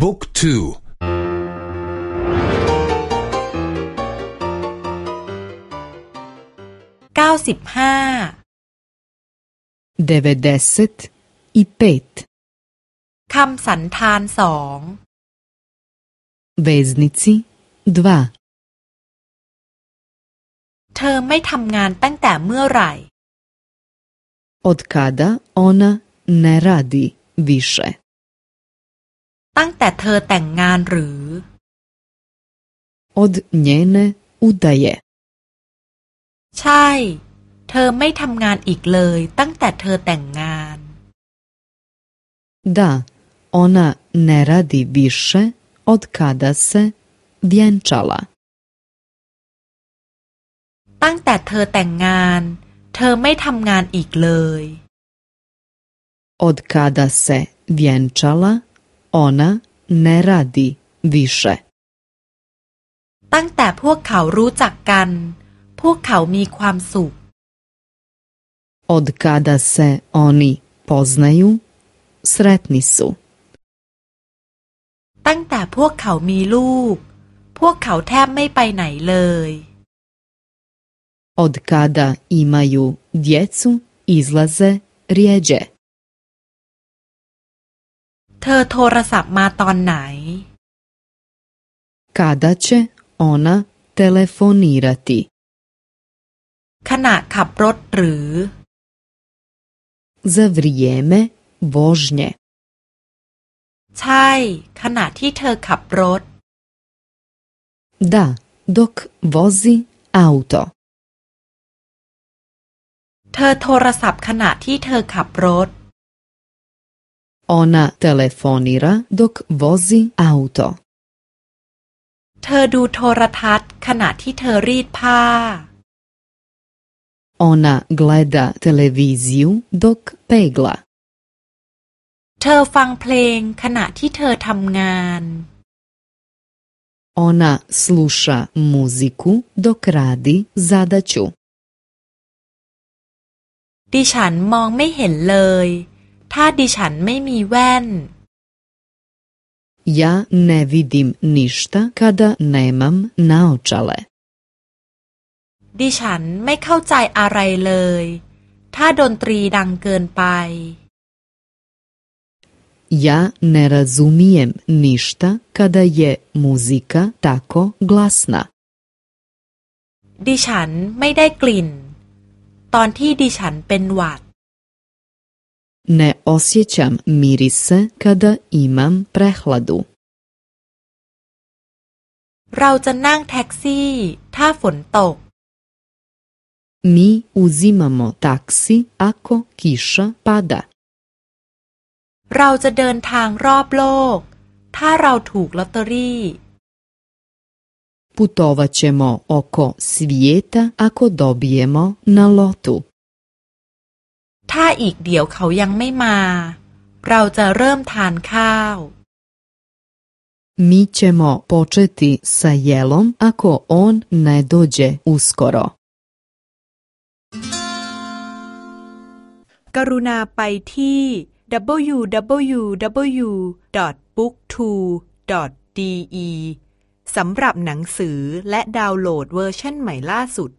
book twoเก้าสิบห้า devedeset i petคำสันธานสอง veznici dva เธอไม่ทำงานตั้งแต่เมื่อไหร่ od kada ona ne radi više ตั้งแต่เธอแต่งงานหรือ od njene udaje ใช่ เธอไม่ทำงานอีกเลยตั้งแต่เธอแต่งงาน da ona ne radi više od kada se vjenčala ตั้งแต่เธอแต่งงาน เธอไม่ทำงานอีกเลย od kada se vjenčala ona ne radi više ตั้งแต่พวกเขารู้จักกัน พวกเขามีความสุข od kada se oni poznaju sretni su ตั้งแต่พวกเขามีลูก พวกเขาแทบไม่ไปไหนเลย od kada imaju djecu izlaze rijeđe เธอโทรศัพท์มาตอนไหน kada će ona telefonirati ขณะขับรถหรือ za vrijeme vožnje ใช่ ขณะที่เธอขับรถ da dok vozi auto เธอโทรศัพท์ขณะที่เธอขับรถ ona telefonira dok vozi auto เธอดูโทรทัศน์ขณะที่เธอรีดผ้า ona gleda televiziju dok pegla เธอฟังเพลงขณะที่เธอทำงาน ona sluša muziku dok radi zadaću ดิฉันมองไม่เห็นเลย ถ้าดิฉันไม่มีแว่น ja ne vidim ništa kada nemam naočale ดิฉันไม่เข้าใจอะไรเลย ถ้าดนตรีดังเกินไป ja ne razumijem ništa kada je muzika tako glasna ดิฉันไม่ได้กลิ่น ตอนที่ดิฉันเป็นหวัด ne osjećam mirise kada imam prehladu เราจะนั่งแท็กซี่ ถ้าฝนตก mi uzimamo taksi ako kiša pada เราจะเดินทางรอบโลก ถ้าเราถูกลอตเตอรี่ putovat ćemo oko svijeta ako dobijemo na lotu ถ้าอีกเดี๋ยวเขายังไม่มา เราจะเริ่มทานข้าว mi ćemo početi sa jelom ako on ne dođe uskoro กรุณาไปที่ www.booktwo.de สำหรับหนังสือและดาวน์โหลดเวอร์ชันใหม่ล่าสุด